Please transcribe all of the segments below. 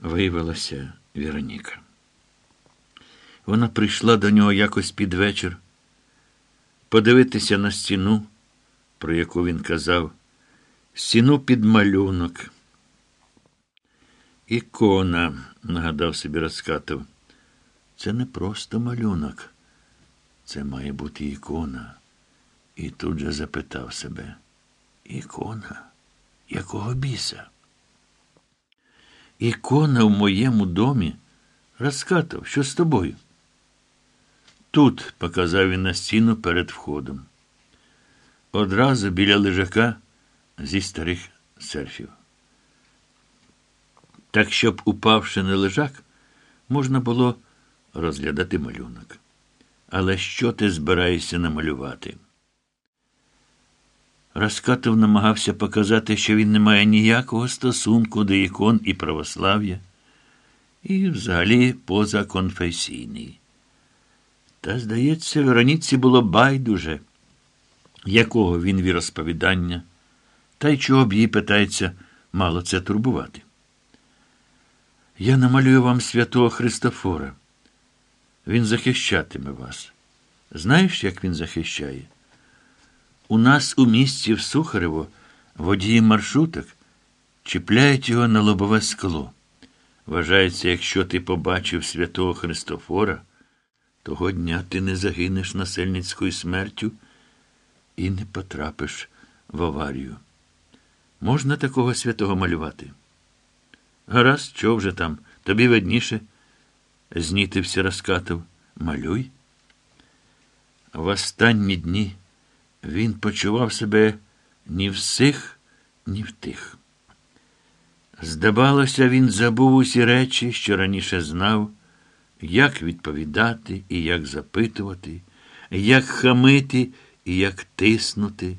виявилася Вероніка. Вона прийшла до нього якось під вечір, подивитися на стіну, про яку він казав, стіну під малюнок. Ікона, нагадав собі Розкатов. Це не просто малюнок. Це має бути ікона. І тут же запитав себе. Ікона? Якого біса? Ікона в моєму домі. Розкатав, що з тобою? Тут, показав він на стіну перед входом. Одразу біля лежака зі старих серфів. Так, щоб, упавши на лежак, можна було розглядати малюнок. Але що ти збираєшся намалювати? Раскатов намагався показати, що він не має ніякого стосунку до ікон і православ'я, і взагалі позаконфесійний. Та, здається, Вероніці було байдуже, якого він віросповідання, та й чого б їй питається мало це турбувати. Я намалюю вам святого Христофора. Він захищатиме вас. Знаєш, як він захищає? У нас у місті в Сухарево водії маршруток чіпляють його на лобове скло. Вважається, якщо ти побачив святого Христофора, того дня ти не загинеш насильницькою смертю і не потрапиш в аварію. Можна такого святого малювати? Гаразд, що вже там, тобі видніше, знітився розкатив. Малюй. В останні дні він почував себе ні в сих, ні в тих. Здавалося, він забув усі речі, що раніше знав, як відповідати і як запитувати, як хамити і як тиснути,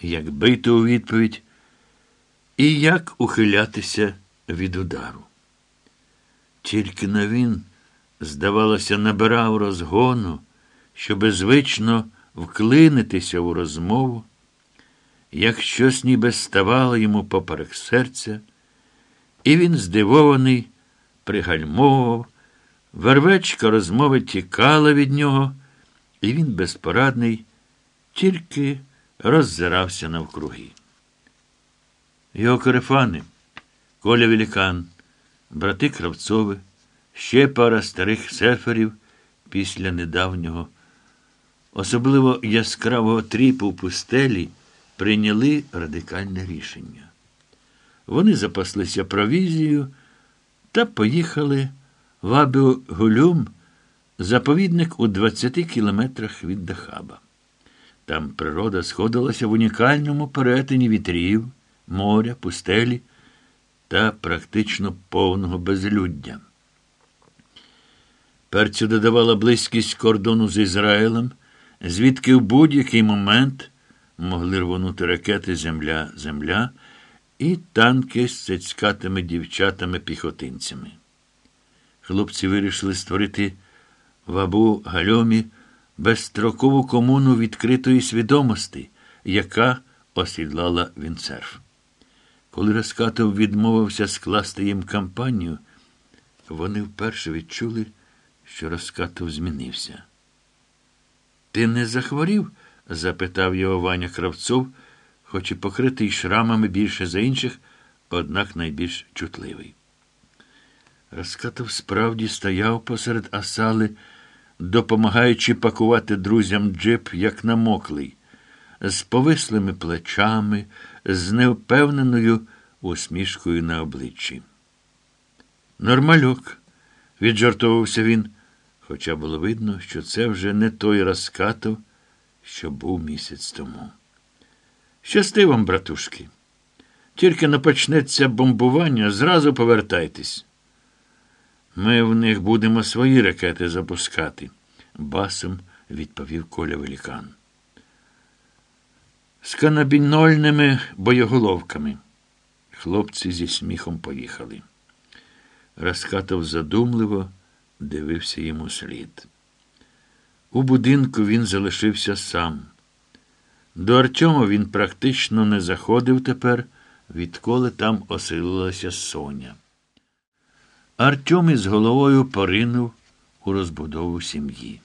як бити у відповідь, і як ухилятися від удару. Тільки на він, здавалося, набирав розгону, щоби звично вклинитися у розмову, як щось ніби ставало йому поперек серця, і він, здивований, пригальмовував, вервечка розмови тікала від нього, і він безпорадний, тільки роззирався навкруги. Його корефани, Коля Велікан, брати Кравцови, ще пара старих серферів після недавнього особливо яскравого тріпу в пустелі, прийняли радикальне рішення. Вони запаслися провізією та поїхали в Абю-Гулюм, заповідник у 20 кілометрах від Дахаба. Там природа сходилася в унікальному перетині вітрів, моря, пустелі та практично повного безлюддя. Перцю додавала близькість кордону з Ізраїлем звідки в будь-який момент могли рвонути ракети Земля, Земля і танки з цицькатими дівчатами-піхотинцями. Хлопці вирішили створити в Абу Гальомі безстрокову комуну відкритої свідомості, яка осідлала Вінцерф. Коли Раскатов відмовився скласти їм кампанію, вони вперше відчули, що Раскатов змінився. Ти не захворів? запитав його Ваня Кравцов, хоч і покритий шрамами більше за інших, однак найбільш чутливий. Розкатов справді стояв посеред асали, допомагаючи пакувати друзям джип, як намоклий, з повислими плечами, з невпевненою усмішкою на обличчі. Нормальок, віджартовувався він хоча було видно, що це вже не той розкатов, що був місяць тому. Щасти вам, братушки. Тільки не почнеться бомбування, зразу повертайтесь. Ми в них будемо свої ракети запускати, басом відповів Коля Велікан. З канабінольними боєголовками. Хлопці зі сміхом поїхали. Розкатов задумливо дивився йому слід. У будинку він залишився сам. До Артема він практично не заходив тепер, відколи там оселилася Соня. Артем із головою поринув у розбудову сім'ї.